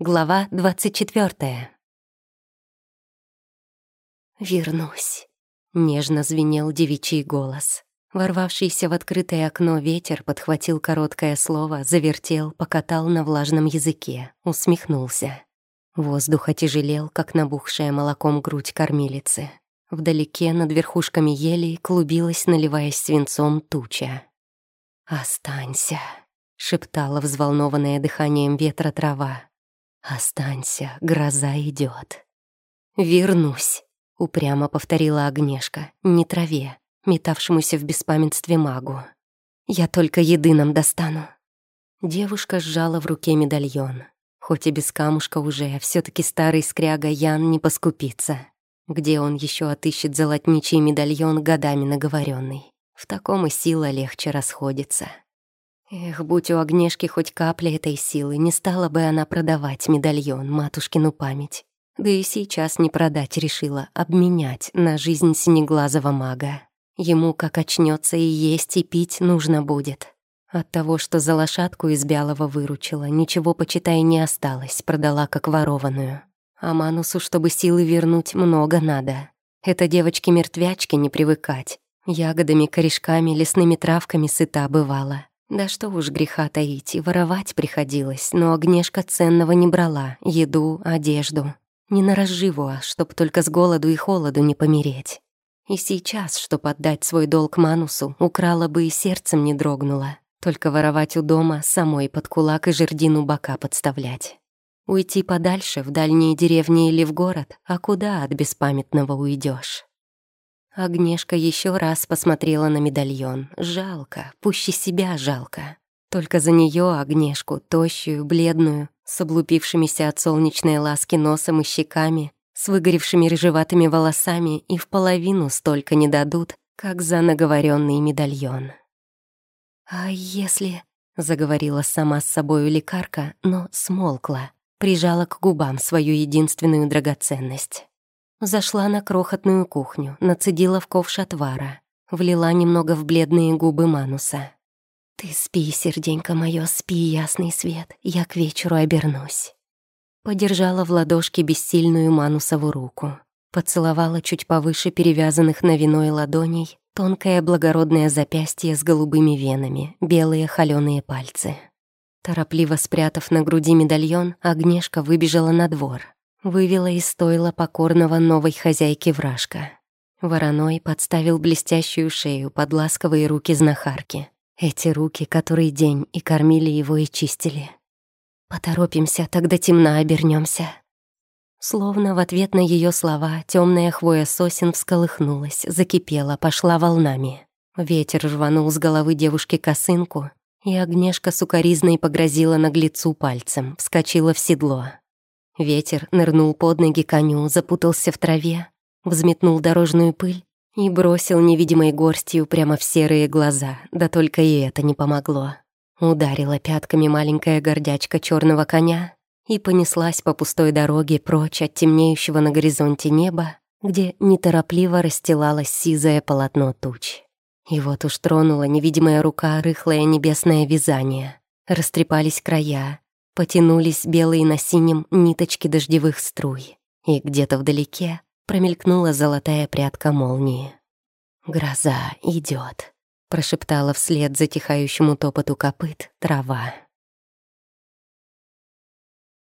Глава 24. «Вернусь», — нежно звенел девичий голос. Ворвавшийся в открытое окно ветер подхватил короткое слово, завертел, покатал на влажном языке, усмехнулся. Воздух отяжелел, как набухшая молоком грудь кормилицы. Вдалеке над верхушками елей клубилась, наливаясь свинцом, туча. «Останься», — шептала взволнованное дыханием ветра трава. «Останься, гроза идет. «Вернусь», — упрямо повторила Огнешка, не траве, метавшемуся в беспамятстве магу. «Я только еды нам достану». Девушка сжала в руке медальон. Хоть и без камушка уже, все таки старый скряга Ян не поскупится. Где он еще отыщет золотничий медальон, годами наговоренный? В таком и сила легче расходится. Эх, будь у Огнешки хоть капля этой силы, не стала бы она продавать медальон, матушкину память. Да и сейчас не продать решила, обменять на жизнь синеглазого мага. Ему, как очнется и есть, и пить нужно будет. От того, что за лошадку из Бялого выручила, ничего, почитай, не осталось, продала как ворованную. А Манусу, чтобы силы вернуть, много надо. Это девочке-мертвячке не привыкать. Ягодами, корешками, лесными травками сыта бывала. Да что уж греха таить, и воровать приходилось, но Огнешка ценного не брала, еду, одежду. Не на разживу, а чтоб только с голоду и холоду не помереть. И сейчас, чтоб отдать свой долг Манусу, украла бы и сердцем не дрогнула. Только воровать у дома, самой под кулак и жердину бока подставлять. Уйти подальше, в дальние деревни или в город, а куда от беспамятного уйдешь? Агнешка еще раз посмотрела на медальон. Жалко, пуще себя жалко. Только за нее Агнешку, тощую, бледную, с облупившимися от солнечной ласки носом и щеками, с выгоревшими рыжеватыми волосами и в половину столько не дадут, как за наговоренный медальон. «А если...» — заговорила сама с собою лекарка, но смолкла, прижала к губам свою единственную драгоценность. Зашла на крохотную кухню, нацедила в ковш отвара, влила немного в бледные губы Мануса. «Ты спи, серденько мое, спи, ясный свет, я к вечеру обернусь». Подержала в ладошке бессильную Манусову руку, поцеловала чуть повыше перевязанных на виной ладоней тонкое благородное запястье с голубыми венами, белые холёные пальцы. Торопливо спрятав на груди медальон, Агнешка выбежала на двор — Вывела из стойла покорного новой хозяйки вражка. Вороной подставил блестящую шею под ласковые руки знахарки. Эти руки, которые день и кормили его, и чистили. «Поторопимся, тогда темно обернемся. Словно в ответ на ее слова темная хвоя сосен всколыхнулась, закипела, пошла волнами. Ветер рванул с головы девушки косынку, и огнешка сукоризной погрозила наглецу пальцем, вскочила в седло. Ветер нырнул под ноги коню, запутался в траве, взметнул дорожную пыль и бросил невидимой горстью прямо в серые глаза, да только и это не помогло. Ударила пятками маленькая гордячка черного коня и понеслась по пустой дороге прочь от темнеющего на горизонте неба, где неторопливо расстилалось сизое полотно туч. И вот уж тронула невидимая рука рыхлое небесное вязание. Растрепались края, Потянулись белые на синем ниточки дождевых струй, и где-то вдалеке промелькнула золотая прядка молнии. «Гроза идет, прошептала вслед затихающему топоту копыт трава.